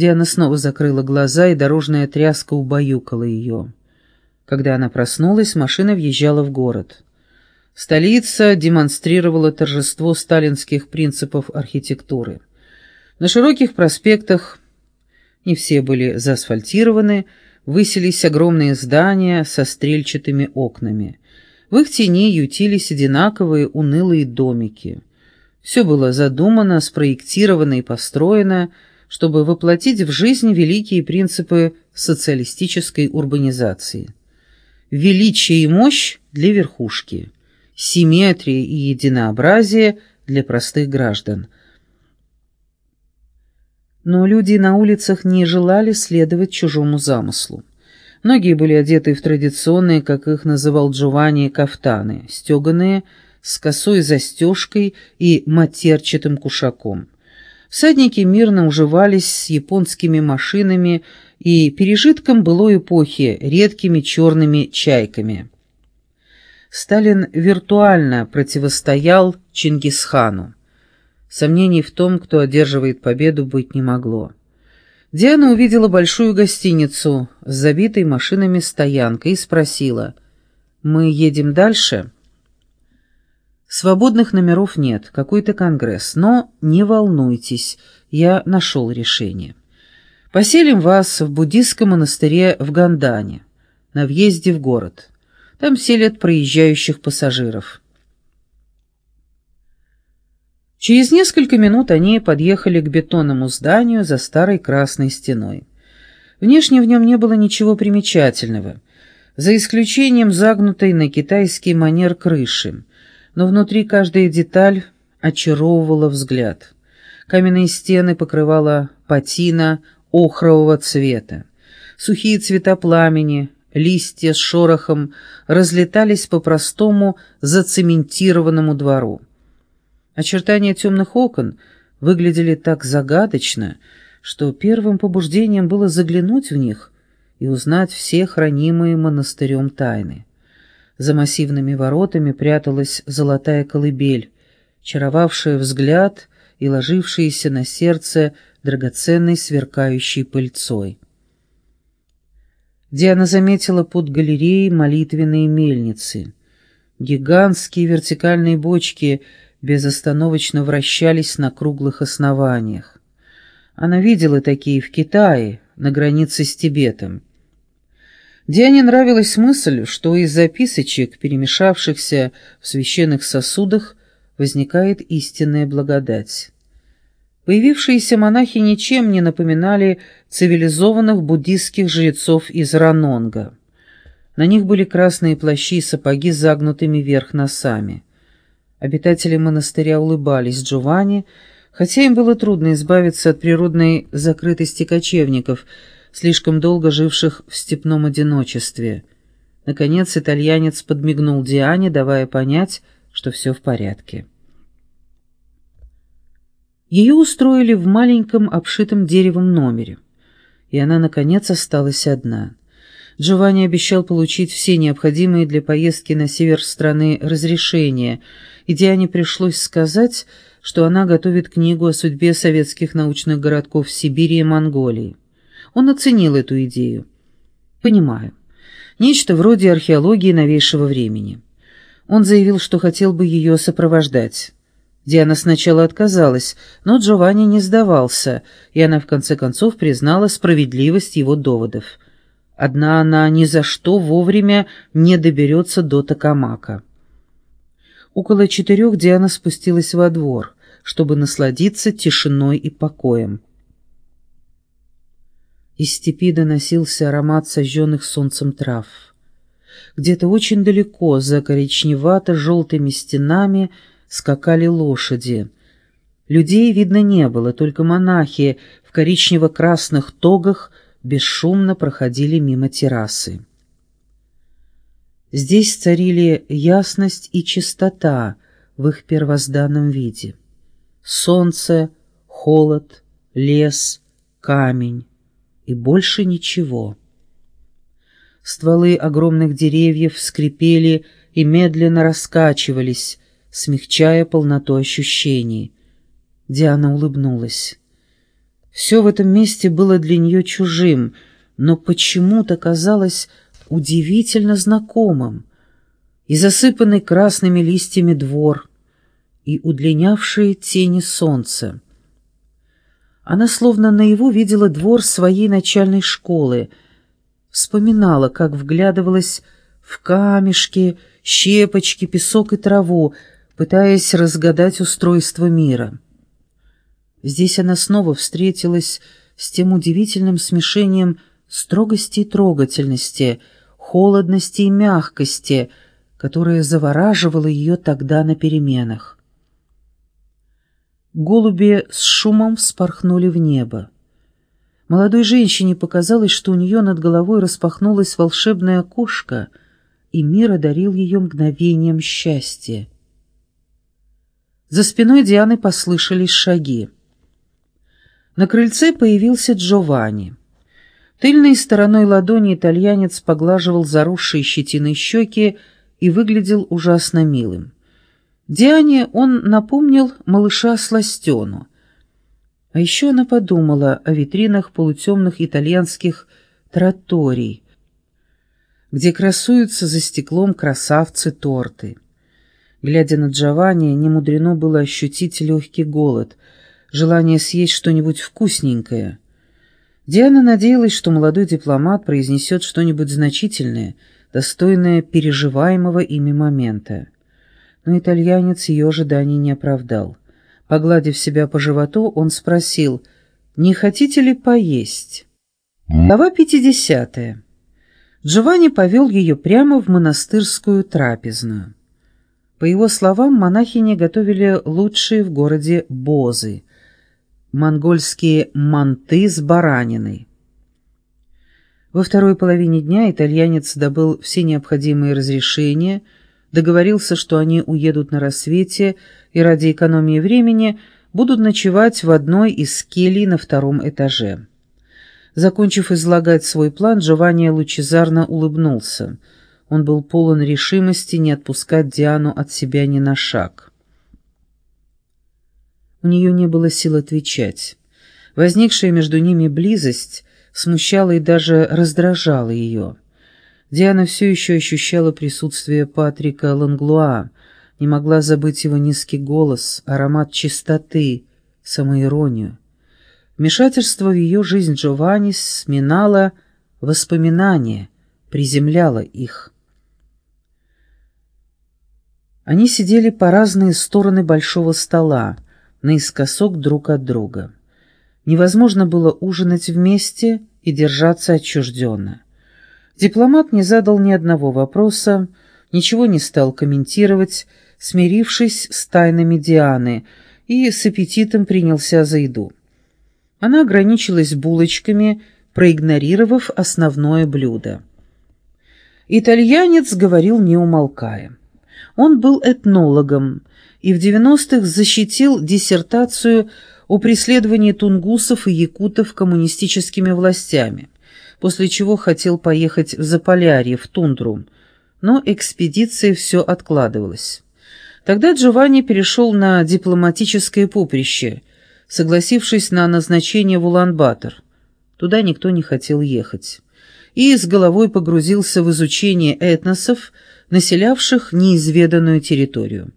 Диана снова закрыла глаза, и дорожная тряска убаюкала ее. Когда она проснулась, машина въезжала в город. Столица демонстрировала торжество сталинских принципов архитектуры. На широких проспектах, не все были заасфальтированы, высились огромные здания со стрельчатыми окнами. В их тени ютились одинаковые унылые домики. Все было задумано, спроектировано и построено, чтобы воплотить в жизнь великие принципы социалистической урбанизации. Величие и мощь для верхушки, симметрия и единообразие для простых граждан. Но люди на улицах не желали следовать чужому замыслу. Многие были одеты в традиционные, как их называл Джованни, кафтаны, стеганые, с косой застежкой и матерчатым кушаком. Всадники мирно уживались с японскими машинами и пережитком былой эпохи редкими черными чайками. Сталин виртуально противостоял Чингисхану. Сомнений в том, кто одерживает победу, быть не могло. Диана увидела большую гостиницу с забитой машинами стоянкой и спросила, «Мы едем дальше?» «Свободных номеров нет, какой-то конгресс, но не волнуйтесь, я нашел решение. Поселим вас в буддийском монастыре в Гандане, на въезде в город. Там селят проезжающих пассажиров». Через несколько минут они подъехали к бетонному зданию за старой красной стеной. Внешне в нем не было ничего примечательного, за исключением загнутой на китайский манер крыши, но внутри каждая деталь очаровывала взгляд. Каменные стены покрывала патина охрового цвета. Сухие цвета пламени, листья с шорохом разлетались по простому зацементированному двору. Очертания темных окон выглядели так загадочно, что первым побуждением было заглянуть в них и узнать все хранимые монастырем тайны. За массивными воротами пряталась золотая колыбель, чаровавшая взгляд и ложившаяся на сердце драгоценной сверкающей пыльцой. Диана заметила под галереей молитвенные мельницы. Гигантские вертикальные бочки — безостановочно вращались на круглых основаниях. Она видела такие в Китае, на границе с Тибетом. Диане нравилась мысль, что из записочек, перемешавшихся в священных сосудах, возникает истинная благодать. Появившиеся монахи ничем не напоминали цивилизованных буддистских жрецов из Ранонга. На них были красные плащи и сапоги с загнутыми вверх носами. Обитатели монастыря улыбались Джованни, хотя им было трудно избавиться от природной закрытости кочевников, слишком долго живших в степном одиночестве. Наконец итальянец подмигнул Диане, давая понять, что все в порядке. Ее устроили в маленьком обшитом деревом номере, и она, наконец, осталась одна. Джованни обещал получить все необходимые для поездки на север страны разрешения — и Диане пришлось сказать, что она готовит книгу о судьбе советских научных городков Сибири и Монголии. Он оценил эту идею. «Понимаю. Нечто вроде археологии новейшего времени». Он заявил, что хотел бы ее сопровождать. Диана сначала отказалась, но Джованни не сдавался, и она в конце концов признала справедливость его доводов. Одна она ни за что вовремя не доберется до Токамака. Около четырех Диана спустилась во двор, чтобы насладиться тишиной и покоем. Из степи доносился аромат сожженных солнцем трав. Где-то очень далеко, за коричневато-желтыми стенами, скакали лошади. Людей видно не было, только монахи в коричнево-красных тогах бесшумно проходили мимо террасы. Здесь царили ясность и чистота в их первозданном виде. Солнце, холод, лес, камень и больше ничего. Стволы огромных деревьев скрипели и медленно раскачивались, смягчая полноту ощущений. Диана улыбнулась. Все в этом месте было для нее чужим, но почему-то казалось удивительно знакомым. И засыпанный красными листьями двор, и удлинявшие тени солнца. Она словно наяву видела двор своей начальной школы, вспоминала, как вглядывалась в камешки, щепочки, песок и траву, пытаясь разгадать устройство мира. Здесь она снова встретилась с тем удивительным смешением строгости и трогательности, холодности и мягкости, которое завораживало ее тогда на переменах. Голуби с шумом вспорхнули в небо. Молодой женщине показалось, что у нее над головой распахнулось волшебное окошко, и мир одарил ее мгновением счастья. За спиной Дианы послышались шаги. На крыльце появился Джованни. Тыльной стороной ладони итальянец поглаживал заросшие щетиной щеки и выглядел ужасно милым. Диане он напомнил малыша Сластену. А еще она подумала о витринах полутемных итальянских троторий, где красуются за стеклом красавцы-торты. Глядя на Джованни, немудрено было ощутить легкий голод, желание съесть что-нибудь вкусненькое. Диана надеялась, что молодой дипломат произнесет что-нибудь значительное, достойное переживаемого ими момента но итальянец ее ожиданий не оправдал. Погладив себя по животу, он спросил, «Не хотите ли поесть?» Глава пятидесятая. Джованни повел ее прямо в монастырскую трапезную. По его словам, монахини готовили лучшие в городе бозы, монгольские манты с бараниной. Во второй половине дня итальянец добыл все необходимые разрешения – договорился, что они уедут на рассвете и ради экономии времени будут ночевать в одной из келий на втором этаже. Закончив излагать свой план, Джованни лучезарно улыбнулся. Он был полон решимости не отпускать Диану от себя ни на шаг. У нее не было сил отвечать. Возникшая между ними близость смущала и даже раздражала ее. Диана все еще ощущала присутствие Патрика Ланглуа, не могла забыть его низкий голос, аромат чистоты, самоиронию. Вмешательство в ее жизнь Джованни сминало воспоминания, приземляло их. Они сидели по разные стороны большого стола, наискосок друг от друга. Невозможно было ужинать вместе и держаться отчужденно. Дипломат не задал ни одного вопроса, ничего не стал комментировать, смирившись с тайнами Дианы, и с аппетитом принялся за еду. Она ограничилась булочками, проигнорировав основное блюдо. Итальянец говорил не умолкая. Он был этнологом и в 90-х защитил диссертацию о преследовании тунгусов и якутов коммунистическими властями после чего хотел поехать в Заполярье, в тундру, но экспедиция все откладывалась. Тогда Джованни перешел на дипломатическое поприще, согласившись на назначение в Улан-Батор. Туда никто не хотел ехать. И с головой погрузился в изучение этносов, населявших неизведанную территорию.